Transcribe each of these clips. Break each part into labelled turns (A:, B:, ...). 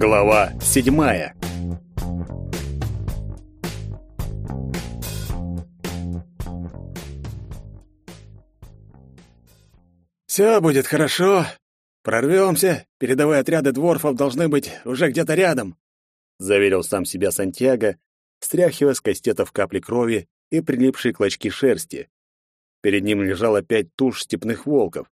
A: Глава седьмая.
B: «Все будет хорошо. Прорвемся. Передовые отряды дворфов должны быть уже где-то рядом», — заверил сам себя Сантьяго, стряхивая с кастетов капли крови и прилипшие клочки шерсти. Перед ним лежало пять туш степных волков,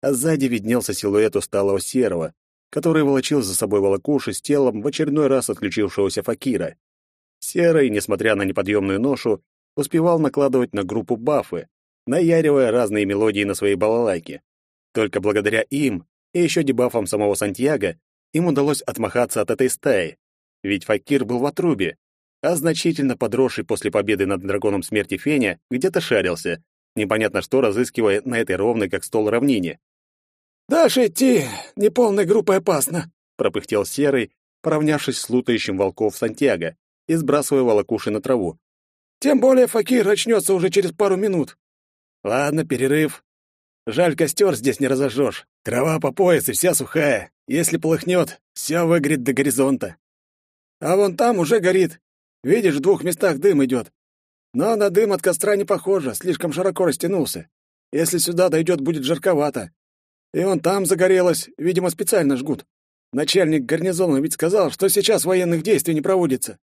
B: а сзади виднелся силуэт усталого серого, который волочил за собой волокуши с телом в очередной раз отключившегося факира. Серый, несмотря на неподъемную ношу, успевал накладывать на группу бафы, наяривая разные мелодии на своей балалайке. Только благодаря им и еще дебафам самого Сантьяго им удалось отмахаться от этой стаи, ведь факир был в отрубе, а значительно подросший после победы над драконом смерти Феня где-то шарился, непонятно что разыскивая на этой ровной как стол равнине.
C: «Дальше идти неполной группой опасно», —
B: пропыхтел Серый, поравнявшись с лутающим волков Сантьяго и сбрасывая волокуши на траву.
C: «Тем более факир очнется уже через пару минут».
B: «Ладно, перерыв. Жаль, костер здесь не разожжешь. Трава по пояс и вся сухая. Если полыхнет, все выгорит до горизонта».
C: «А вон там уже горит. Видишь, в двух местах дым идет. Но на дым от костра не похоже, слишком широко растянулся. Если сюда дойдет, будет жарковато. И он там загорелось, видимо, специально жгут. Начальник гарнизона ведь сказал, что сейчас военных действий не проводится.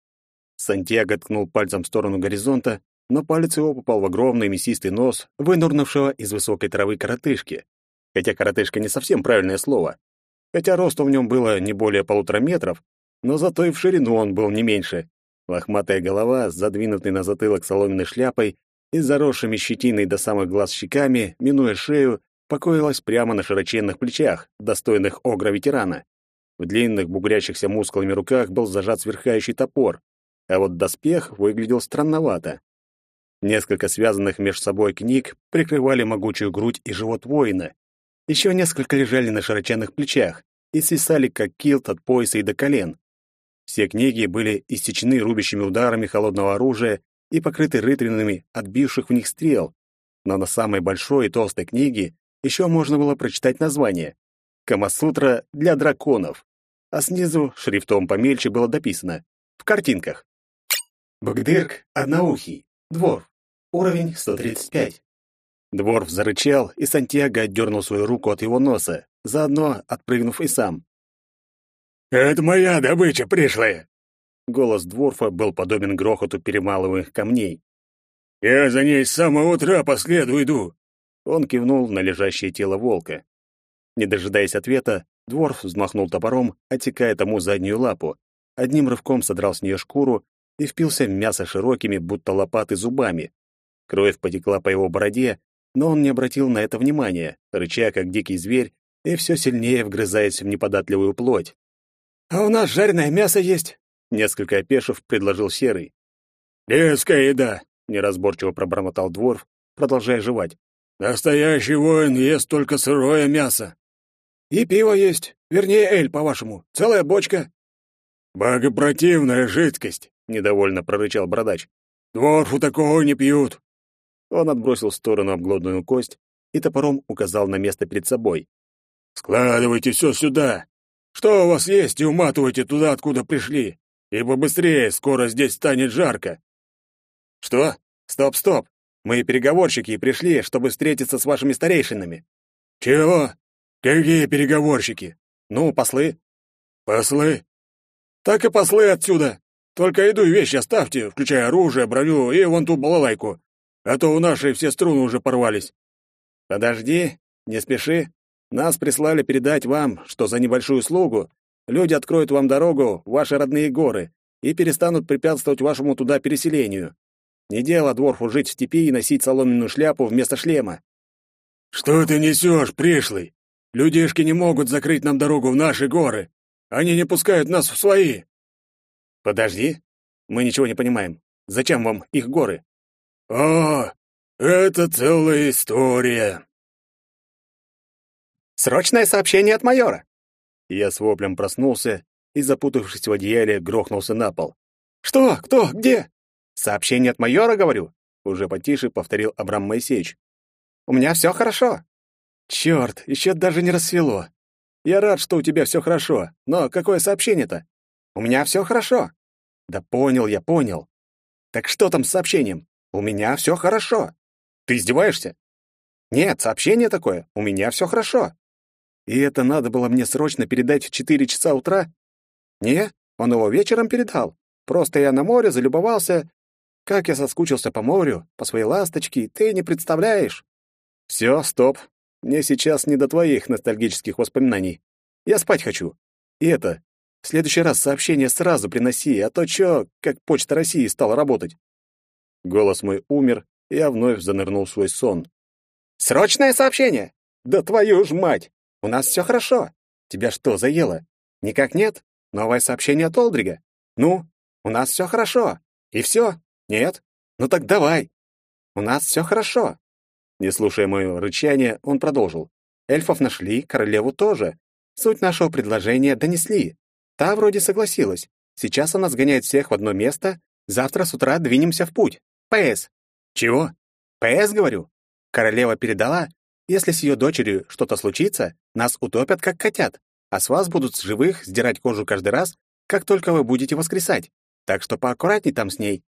B: Сантьяго ткнул пальцем в сторону горизонта, но палец его попал в огромный мясистый нос, вынурнувшего из высокой травы коротышки. Хотя коротышка не совсем правильное слово. Хотя росту в нем было не более полутора метров, но зато и в ширину он был не меньше. Лохматая голова, задвинутой на затылок соломенной шляпой и заросшими щетиной до самых глаз щеками, минуя шею, покоилась прямо на широченных плечах, достойных огра-ветерана. В длинных, бугрящихся мускулами руках был зажат сверхающий топор, а вот доспех выглядел странновато. Несколько связанных между собой книг прикрывали могучую грудь и живот воина. Еще несколько лежали на широченных плечах и свисали, как килт от пояса и до колен. Все книги были иссечены рубящими ударами холодного оружия и покрыты рытвинами отбивших в них стрел, но на самой большой и толстой книге еще можно было прочитать название «Камасутра для драконов», а снизу шрифтом помельче было дописано в картинках. Багдырк одноухий, двор, уровень 135. Дворф зарычал, и Сантьяго отдернул свою руку от его носа, заодно отпрыгнув и сам.
A: «Это моя добыча пришлая!»
B: Голос Дворфа был подобен грохоту перемалываемых камней.
A: «Я за ней с самого утра по следу иду.
B: Он кивнул на лежащее тело волка. Не дожидаясь ответа, дворф взмахнул топором, отсекая тому заднюю лапу, одним рывком содрал с нее шкуру и впился в мясо широкими, будто лопаты, зубами. Кровь потекла по его бороде, но он не обратил на это внимания, рыча, как дикий зверь, и все сильнее вгрызаясь в неподатливую плоть.
C: «А у нас жареное мясо есть», —
B: несколько опешив предложил Серый.
A: «Детская еда», —
B: неразборчиво пробормотал Дворф, продолжая жевать.
A: Настоящий воин ест только сырое мясо.
C: И пиво есть, вернее, эль, по-вашему, целая бочка.
A: Богопротивная жидкость, недовольно прорычал бородач. Дворфу такого не пьют.
B: Он отбросил в сторону обглоданную кость и топором указал на место перед собой.
A: Складывайте все сюда. Что у вас есть, и уматывайте туда, откуда пришли. И побыстрее, скоро здесь станет жарко.
B: Что? Стоп, стоп. Мы переговорщики и пришли, чтобы встретиться с вашими старейшинами.
A: Чего? Какие переговорщики?
B: Ну, послы.
A: Послы?
C: Так и послы отсюда. Только еду и вещи оставьте, включая оружие, броню и вон ту балалайку. А то у нашей все струны уже порвались.
B: Подожди, не спеши. Нас прислали передать вам, что за небольшую услугу люди откроют вам дорогу в ваши родные горы и перестанут препятствовать вашему туда переселению. Не дело дворфу жить в степи и носить соломенную шляпу вместо шлема.
A: Что ты несешь, пришлый? Людишки не могут закрыть нам дорогу в наши горы. Они не пускают нас в свои.
B: Подожди. Мы ничего не понимаем. Зачем вам их горы?
A: О, это целая история.
B: Срочное сообщение от майора. Я с воплем проснулся и, запутавшись в одеяле, грохнулся на пол.
C: Что? Кто? Где?
B: Сообщение от майора, говорю, уже потише повторил Абрам Моисеевич. У меня все хорошо. Черт, еще даже не рассвело. Я рад, что у тебя все хорошо, но какое сообщение-то? У меня все хорошо. Да понял я, понял. Так что там с сообщением? У меня все хорошо. Ты издеваешься? Нет, сообщение такое. У меня все хорошо. И это надо было мне срочно передать в четыре часа утра? Не, он его вечером передал. Просто я на море залюбовался. Как я соскучился по морю, по своей ласточке, ты не представляешь. Все, стоп. Мне сейчас не до твоих ностальгических воспоминаний. Я спать хочу. И это, в следующий раз сообщение сразу приноси, а то чё, как Почта России стала работать. Голос мой умер, и я вновь занырнул в свой сон. Срочное сообщение. Да твою ж мать. У нас все хорошо. Тебя что, заело? Никак нет? Новое сообщение от Олдрига. Ну, у нас все хорошо. И все? Нет? Ну так давай. У нас все хорошо. Не слушая моё рычание, он продолжил. Эльфов нашли, королеву тоже. Суть нашего предложения донесли. Та вроде согласилась. Сейчас она сгоняет всех в одно место. Завтра с утра двинемся в путь. ПС. Чего? ПС, говорю. Королева передала, если с ее дочерью что-то случится, нас утопят как котят, а с вас будут с живых сдирать кожу каждый раз, как только вы будете воскресать. Так что поаккуратней там с ней.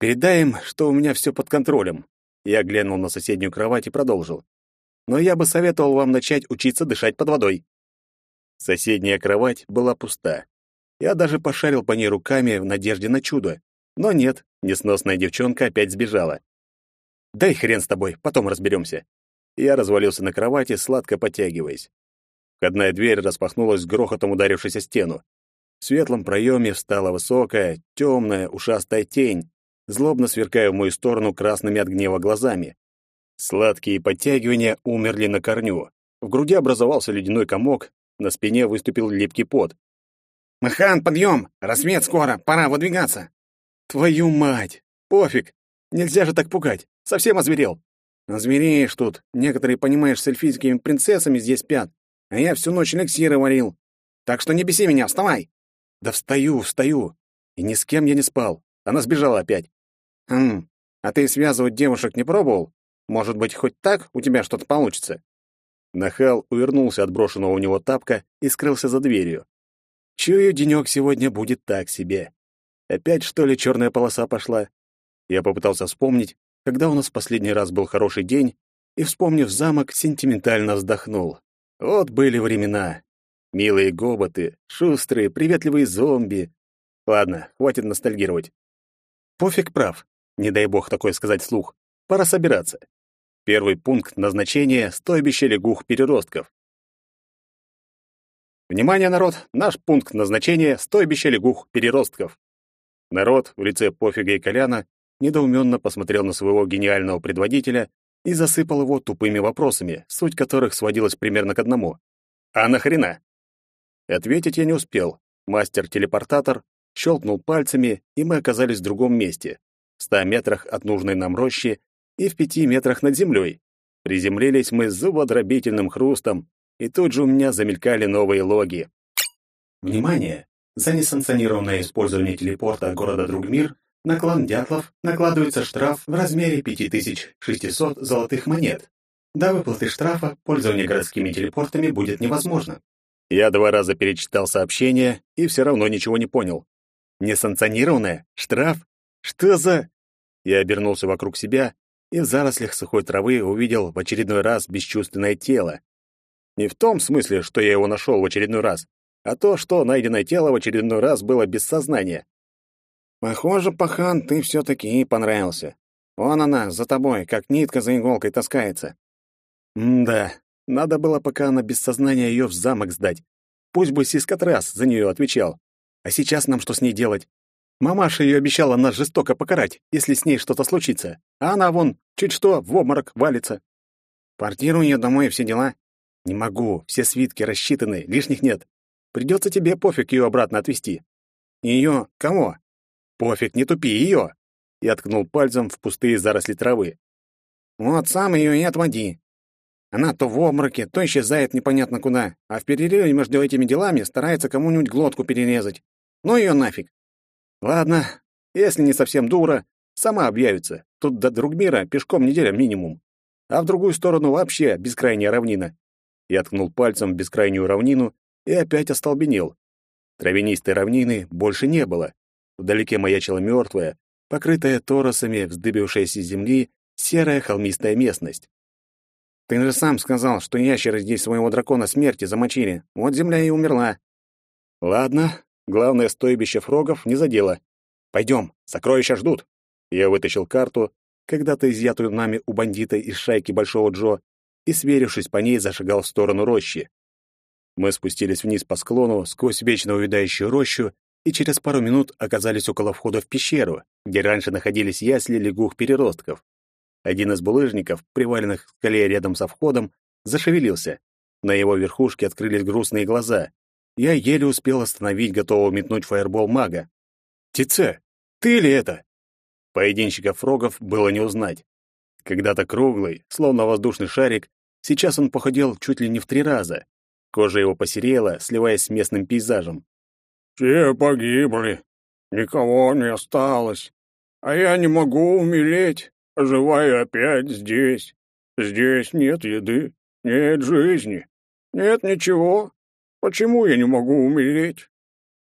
B: Передай им, что у меня все под контролем. Я глянул на соседнюю кровать и продолжил. Но я бы советовал вам начать учиться дышать под водой. Соседняя кровать была пуста. Я даже пошарил по ней руками в надежде на чудо. Но нет, несносная девчонка опять сбежала. «Дай хрен с тобой, потом разберемся». Я развалился на кровати, сладко потягиваясь. Входная дверь распахнулась с грохотом ударившись о стену. В светлом проеме встала высокая, темная, ушастая тень, злобно сверкая в мою сторону красными от гнева глазами. Сладкие подтягивания умерли на корню. В груди образовался ледяной комок, на спине выступил липкий пот.
C: «Махан, подъем! Рассвет скоро, пора выдвигаться!»
B: «Твою мать! Пофиг! Нельзя же так пугать! Совсем озверел!»
C: «Озвереешь тут! Некоторые, понимаешь, с эльфийскими принцессами здесь спят, а я всю ночь эликсиры варил. Так что не беси меня, вставай!»
B: «Да встаю, встаю! И ни с кем я не спал. Она сбежала опять».
C: «Хм, а ты связывать девушек не пробовал? Может быть, хоть так у тебя что-то получится?»
B: Нахал увернулся от брошенного у него тапка и скрылся за дверью. Чую, денек сегодня будет так себе. Опять, что ли, черная полоса пошла? Я попытался вспомнить, когда у нас в последний раз был хороший день, и, вспомнив замок, сентиментально вздохнул. Вот были времена. Милые гоботы, шустрые, приветливые зомби. Ладно, хватит ностальгировать. Пофиг прав. Не дай бог такое сказать вслух. Пора собираться. Первый пункт назначения — стойбище лягух-переростков. Внимание, народ! Наш пункт назначения — стойбище лягух-переростков. Народ в лице Пофига и Коляна недоуменно посмотрел на своего гениального предводителя и засыпал его тупыми вопросами, суть которых сводилась примерно к одному. «А нахрена?» Ответить я не успел. Мастер-телепортатор щелкнул пальцами, и мы оказались в другом месте, в ста метрах от нужной нам рощи и в пяти метрах над землей. Приземлились мы с зубодробительным хрустом, и тут же у меня замелькали новые логи. Внимание! За несанкционированное использование телепорта города Другмир на клан Дятлов накладывается штраф в размере 5600 золотых монет. До выплаты штрафа пользование городскими телепортами будет невозможно. Я два раза перечитал сообщение и все равно ничего не понял. Несанкционированное? Штраф? Что за... Я обернулся вокруг себя и в зарослях сухой травы увидел в очередной раз бесчувственное тело. Не в том смысле, что я его нашел в очередной раз, а то, что найденное тело в очередной раз было без сознания.
C: «Похоже, пахан, ты все-таки ей понравился. Вон она, за тобой, как нитка за иголкой таскается».
B: «М-да, надо было, пока она без сознания, ее в замок сдать. Пусть бы Сискотрас за нее отвечал. А сейчас нам что с ней делать? Мамаша ее обещала нас жестоко покарать, если с ней что-то случится. А она вон, чуть что, в обморок валится.
C: Квартиру ее домой и все дела.
B: Не могу, все свитки рассчитаны, лишних нет. Придется тебе пофиг ее обратно отвезти.
C: Ее кого?
B: Пофиг, не тупи ее. Я ткнул пальцем в пустые заросли травы.
C: Вот сам ее и отводи. Она то в обмороке, то исчезает непонятно куда, а в перерыве между этими делами старается кому-нибудь глотку перерезать. Ну ее нафиг.
B: Ладно, если не совсем дура, сама объявится. Тут до Другмира пешком неделя минимум. А в другую сторону вообще бескрайняя равнина. Я ткнул пальцем в бескрайнюю равнину и опять остолбенел. Травянистой равнины больше не было. Вдалеке маячила мертвая, покрытая торосами вздыбившаяся земли, серая холмистая местность.
C: «Ты же сам сказал, что ящеры здесь своего дракона смерти замочили. Вот земля и умерла».
B: «Ладно, главное стойбище фрогов не задело. Пойдем, сокровища ждут». Я вытащил карту, когда-то изъятую нами у бандита из шайки Большого Джо, и, сверившись по ней, зашагал в сторону рощи. Мы спустились вниз по склону, сквозь вечно увядающую рощу, и через пару минут оказались около входа в пещеру, где раньше находились ясли лягух-переростков. Один из булыжников, приваленных к скале рядом со входом, зашевелился. На его верхушке открылись грустные глаза. Я еле успел остановить готового метнуть фаербол мага. «Тице, ты ли это?» Поединщика фрогов было не узнать. Когда-то круглый, словно воздушный шарик, сейчас он походил чуть ли не в три раза. Кожа его посерела, сливаясь с местным пейзажем.
A: «Все погибли, никого не осталось, а я не могу умереть, оживаю опять здесь. Здесь нет еды, нет жизни, нет ничего. Почему я не могу умереть?»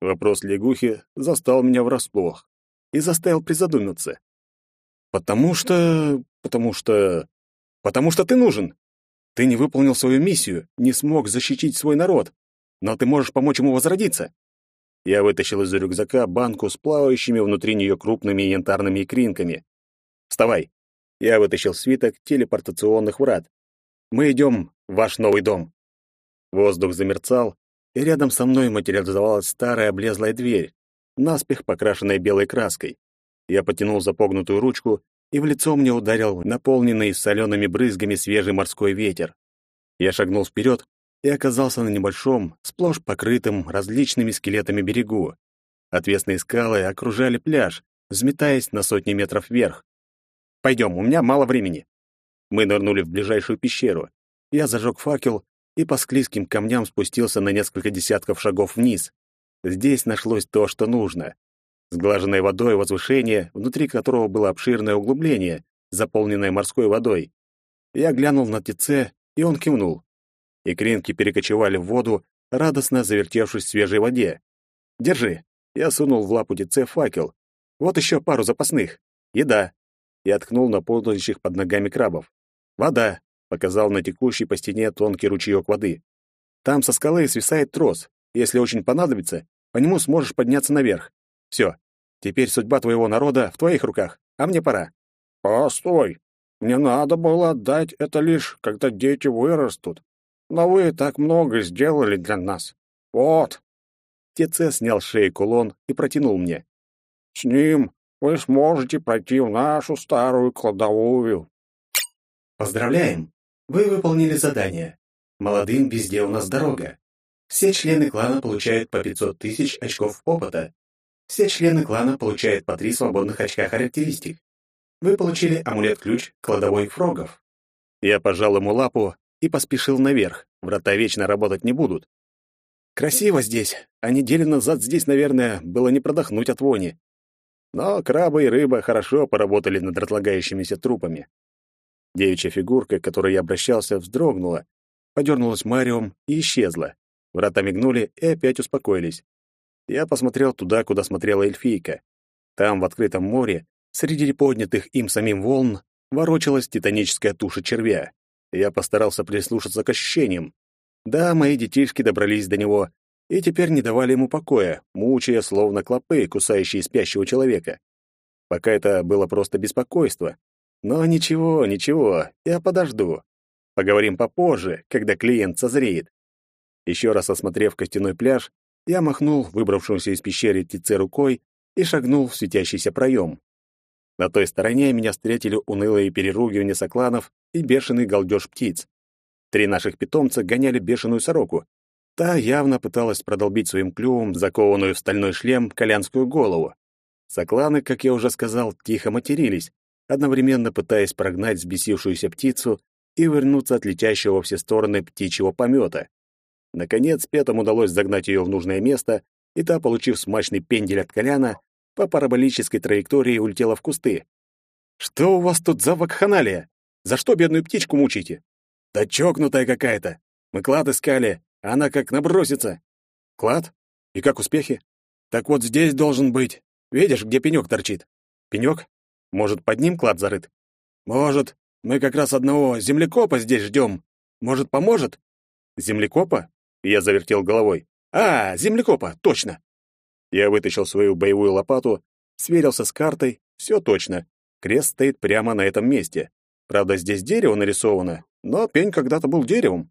B: Вопрос лягухи застал меня врасплох и заставил призадуматься. «Потому что... потому что... потому что ты нужен. Ты не выполнил свою миссию, не смог защитить свой народ, но ты можешь помочь ему возродиться». Я вытащил из рюкзака банку с плавающими внутри нее крупными янтарными икринками. «Вставай!» Я вытащил свиток телепортационных врат. «Мы идем в ваш новый дом». Воздух замерцал, и рядом со мной материализовалась старая облезлая дверь, наспех покрашенная белой краской. Я потянул запогнутую ручку, и в лицо мне ударил наполненный солеными брызгами свежий морской ветер. Я шагнул вперед и оказался на небольшом, сплошь покрытым различными скелетами берегу. Отвесные скалы окружали пляж, взметаясь на сотни метров вверх. «Пойдем, у меня мало времени». Мы нырнули в ближайшую пещеру. Я зажег факел и по склизким камням спустился на несколько десятков шагов вниз. Здесь нашлось то, что нужно. Сглаженной водой возвышение, внутри которого было обширное углубление, заполненное морской водой. Я глянул на ТЦ, и он кивнул. Икринки перекочевали в воду, радостно завертевшись в свежей воде. «Держи!» Я сунул в лапу ТЦ факел. «Вот еще пару запасных. Еда!» Я ткнул на ползающих под ногами крабов. «Вода!» Показал на текущий по стене тонкий ручеек воды. Там со скалы свисает трос. Если очень понадобится, по нему сможешь подняться наверх. Все. Теперь судьба твоего народа в твоих руках, а мне пора.
A: Постой. Мне надо было отдать это лишь, когда дети вырастут. Но вы так много сделали для нас. Вот.
B: Теце снял с шеи кулон и протянул мне.
A: С ним вы сможете пройти в нашу старую кладовую.
D: Поздравляем! Вы выполнили задание. Молодым везде у нас дорога. Все члены клана получают по 500 тысяч очков опыта. Все члены клана получают по 3 свободных очка характеристик. Вы получили амулет-ключ кладовой фрогов.
B: Я пожал ему лапу и поспешил наверх. Врата вечно работать не будут. Красиво здесь, а неделю назад здесь, наверное, было не продохнуть от вони. Но крабы и рыба хорошо поработали над разлагающимися трупами. Девичья фигурка, к которой я обращался, вздрогнула, подернулась Мариум и исчезла. Врата мигнули и опять успокоились. Я посмотрел туда, куда смотрела эльфийка. Там, в открытом море, среди поднятых им самим волн, ворочалась титаническая туша червя. Я постарался прислушаться к ощущениям. Да, мои детишки добрались до него и теперь не давали ему покоя, мучая, словно клопы, кусающие спящего человека. Пока это было просто беспокойство, но ничего, ничего, я подожду. Поговорим попозже, когда клиент созреет. Еще раз осмотрев костяной пляж, я махнул выбравшемуся из пещеры птице рукой и шагнул в светящийся проем. На той стороне меня встретили унылые переругивания сокланов и бешеный галдеж птиц. Три наших питомца гоняли бешеную сороку. Та явно пыталась продолбить своим клювом закованную в стальной шлем колянскую голову. Сокланы, как я уже сказал, тихо матерились, одновременно пытаясь прогнать взбесившуюся птицу и вернуться от летящего во все стороны птичьего помета. Наконец, петам удалось загнать ее в нужное место, и та, получив смачный пендель от коляна, по параболической траектории улетела в кусты. «Что у вас тут за вакханалия? За что бедную птичку мучите?» «Да чокнутая какая-то!
C: Мы клад искали, а она как набросится.
B: Клад? И как успехи?
C: Так вот здесь должен быть. Видишь, где пенек торчит?
B: Пенек? Может, под ним клад зарыт?
C: Может. Мы как раз одного землекопа здесь ждем. Может, поможет?
B: Землекопа? Я завертел головой. А, землекопа, точно. Я вытащил свою боевую лопату, сверился с картой. Все точно. Крест стоит прямо на этом месте. Правда, здесь дерево нарисовано, но пень когда-то был деревом.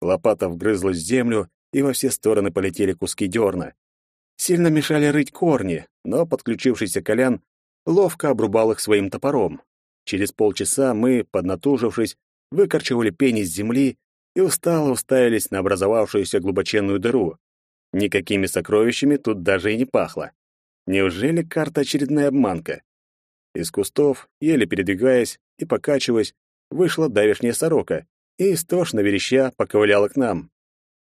B: Лопата вгрызлась в землю, и во все стороны полетели куски дерна. Сильно мешали рыть корни, но подключившийся Колян ловко обрубал их своим топором. Через полчаса мы, поднатужившись, выкорчевали пень из земли и устало уставились на образовавшуюся глубоченную дыру. Никакими сокровищами тут даже и не пахло. Неужели карта очередная обманка? Из кустов, еле передвигаясь и покачиваясь, вышла давешняя сорока и, истошно вереща, поковыляла к нам.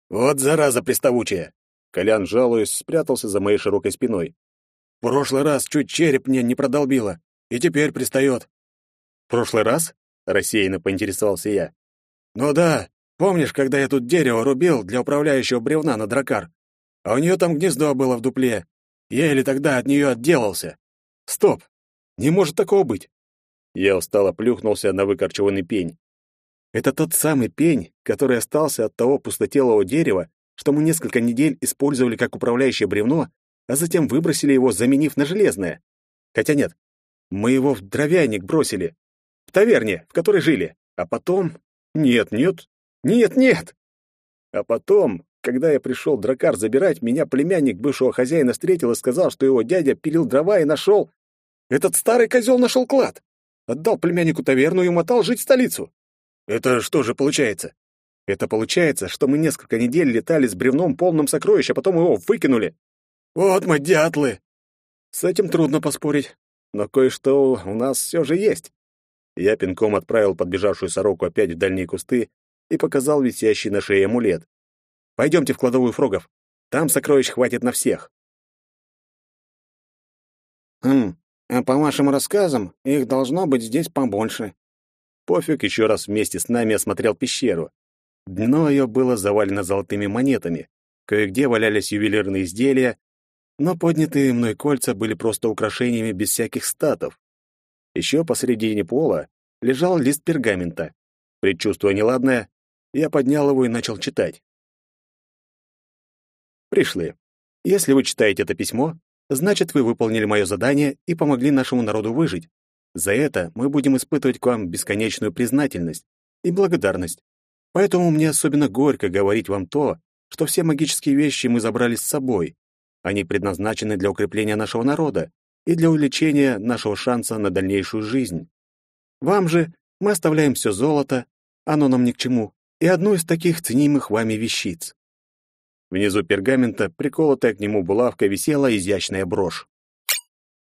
B: «Вот зараза приставучая!» Колян, жалуясь, спрятался за моей широкой спиной. «В прошлый раз чуть череп мне не продолбило, и теперь пристает». «Прошлый раз?» — рассеянно поинтересовался я. «Ну да, помнишь, когда я тут дерево рубил для управляющего бревна на дракар? А у нее там гнездо было в дупле. Еле тогда от нее отделался. Стоп! Не может такого быть!» Я устало плюхнулся на выкорчеванный пень. Это тот самый пень, который остался от того пустотелого дерева, что мы несколько недель использовали как управляющее бревно, а затем выбросили его, заменив на железное. Хотя нет, мы его в дровяник бросили. В таверне, в которой жили. А потом... Нет, нет, нет, нет. А потом, когда я пришел дракар забирать, меня племянник бывшего хозяина встретил и сказал, что его дядя пилил дрова и нашел... Этот старый козел нашел клад. Отдал племяннику таверну и умотал жить в столицу. Это что же получается? Это получается, что мы несколько недель летали с бревном полным сокровищ, а потом его выкинули. Вот мы дятлы. С этим трудно поспорить, но кое-что у нас все же есть. Я пинком отправил подбежавшую сороку опять в дальние кусты и показал висящий на шее амулет. Пойдемте в кладовую фрогов. Там сокровищ хватит на всех.
C: Хм, а по вашим рассказам, их должно быть здесь побольше.
B: Пофиг еще раз вместе с нами осмотрел пещеру. Дно ее было завалено золотыми монетами. Кое-где валялись ювелирные изделия, но поднятые мной кольца были просто украшениями без всяких статов. Еще посредине пола лежал лист пергамента. Предчувствуя неладное, я поднял его и начал читать. Пришлые. Если вы читаете это письмо, значит, вы выполнили мое задание и помогли нашему народу выжить. За это мы будем испытывать к вам бесконечную признательность и благодарность. Поэтому мне особенно горько говорить вам то, что все магические вещи мы забрали с собой. Они предназначены для укрепления нашего народа и для увеличения нашего шанса на дальнейшую жизнь. Вам же мы оставляем все золото, оно нам ни к чему, и одну из таких ценимых вами вещиц. Внизу пергамента, приколотая к нему булавкой, висела изящная брошь.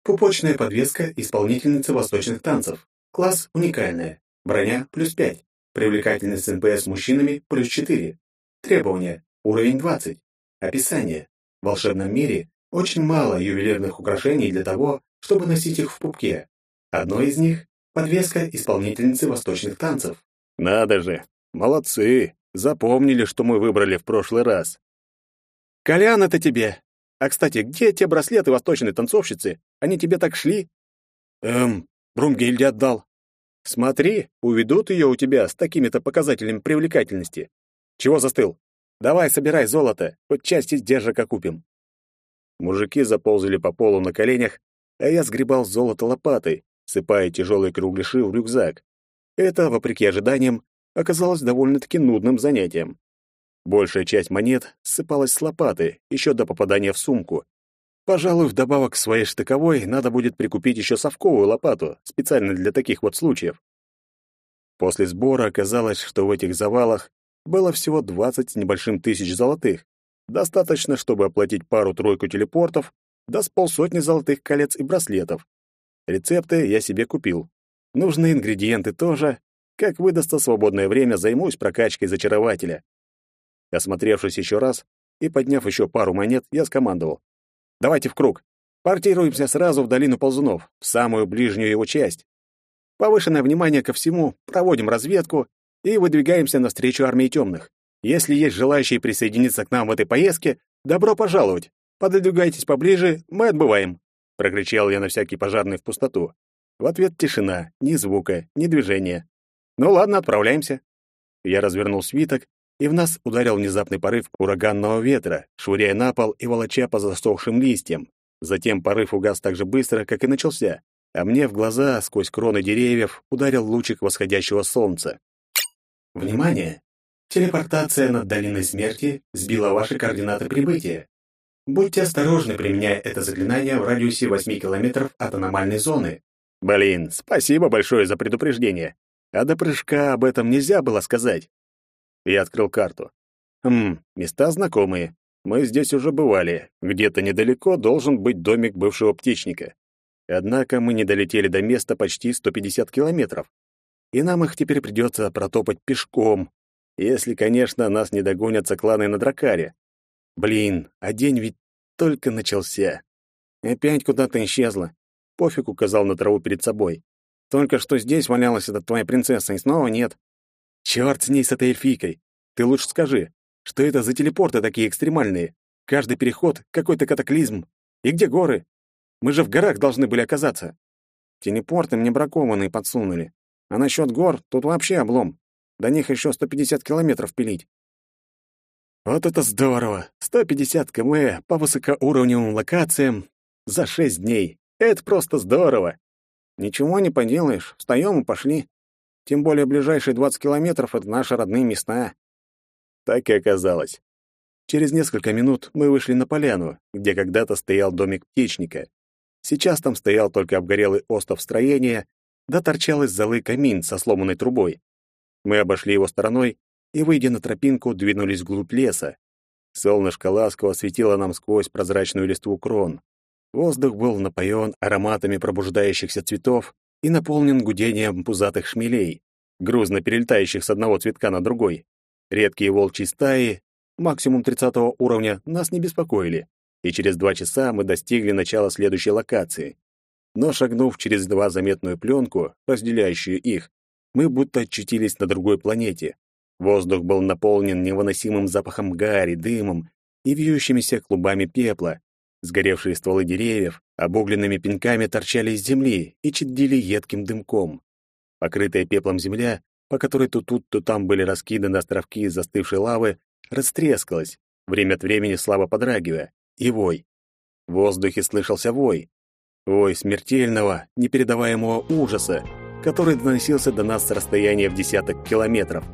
D: Пупочная подвеска исполнительницы восточных танцев. Класс уникальная. Броня плюс 5. Привлекательность НПС мужчинами плюс 4. Требования. Уровень 20. Описание. В волшебном мире очень мало ювелирных украшений для того, чтобы носить их в пупке. Одно из них — подвеска исполнительницы восточных танцев.
B: Надо же! Молодцы! Запомнили, что мы выбрали в прошлый раз.
C: «Колян, это тебе! А, кстати, где те браслеты восточной танцовщицы? Они тебе так шли?» «Эм, Брумгильде отдал». «Смотри, уведут ее у тебя с такими-то показателями привлекательности. Чего застыл? Давай, собирай золото, хоть часть из держака купим». Мужики заползали по полу на коленях, а я сгребал золото лопатой, сыпая тяжелые кругляши в рюкзак. Это, вопреки ожиданиям, оказалось довольно-таки нудным занятием. Большая часть монет ссыпалась с лопаты еще до попадания в сумку. Пожалуй, вдобавок к своей штыковой надо будет прикупить еще совковую лопату, специально для таких вот случаев. После сбора оказалось, что в этих завалах было всего 20 с небольшим тысяч золотых. Достаточно, чтобы оплатить пару-тройку телепортов, да с полсотни золотых колец и браслетов. Рецепты я себе купил. Нужные ингредиенты тоже. Как выдастся свободное время, займусь прокачкой зачарователя. Осмотревшись еще раз и подняв еще пару монет, я скомандовал. «Давайте в круг. Портируемся сразу в долину ползунов, в самую ближнюю его часть. Повышенное внимание ко всему, проводим разведку и выдвигаемся навстречу армии темных.
B: Если есть желающие присоединиться к нам в этой поездке, добро пожаловать. Пододвигайтесь поближе, мы отбываем, прокричал я на всякий пожарный в пустоту. В ответ тишина, ни звука, ни движения. Ну ладно, отправляемся. Я развернул свиток, и в нас ударил внезапный порыв ураганного ветра, швыряя на пол и волоча по засохшим листьям. Затем порыв угас так же быстро, как и начался, а мне в глаза сквозь кроны деревьев ударил лучик восходящего солнца.
D: Внимание! Телепортация над долиной смерти сбила ваши координаты прибытия. Будьте осторожны, применяя это заклинание в радиусе 8 километров от аномальной зоны.
B: Блин, спасибо большое за предупреждение. А до прыжка об этом нельзя было сказать. Я открыл карту. Хм, места знакомые. Мы здесь уже бывали. Где-то недалеко должен быть домик бывшего птичника. Однако мы не долетели до места почти 150 километров. И нам их теперь придется протопать пешком, если, конечно, нас не догонят кланы на Дракаре. Блин, а день ведь только начался. Опять куда-то исчезла. Пофиг указал на траву перед собой. Только что здесь валялась эта твоя принцесса, и снова нет. Чёрт с ней, с этой эльфийкой. Ты лучше скажи, что это за телепорты такие экстремальные? Каждый переход — какой-то катаклизм. И где горы? Мы же в горах должны были оказаться. Телепорты мне бракованные подсунули. А насчет гор тут вообще облом. До них еще 150 километров пилить. Вот это здорово! 150 км по высокоуровневым локациям за 6 дней. Это просто здорово. Ничего не поделаешь, встаем и пошли. Тем более ближайшие 20 километров — это наши родные места. Так и оказалось. Через несколько минут мы вышли на поляну, где когда-то стоял домик птичника. Сейчас там стоял только обгорелый остов строения, да торчал из золы камин со сломанной трубой. Мы обошли его стороной и, выйдя на тропинку, двинулись вглубь леса. Солнышко ласково светило нам сквозь прозрачную листву крон. Воздух был напоен ароматами пробуждающихся цветов и наполнен гудением пузатых шмелей, грузно перелетающих с одного цветка на другой. Редкие волчьи стаи, максимум 30 уровня, нас не беспокоили, и через два часа мы достигли начала следующей локации. Но шагнув через два заметную пленку, разделяющую их, мы будто очутились на другой планете. Воздух был наполнен невыносимым запахом гари, дымом и вьющимися клубами пепла. Сгоревшие стволы деревьев обугленными пеньками торчали из земли и чадили едким дымком. Покрытая пеплом земля, по которой то тут, то там были раскиданы островки застывшей лавы, растрескалась, время от времени слабо подрагивая, и вой. В воздухе слышался вой. Вой смертельного, непередаваемого ужаса, который доносился до нас с расстояния в десяток километров.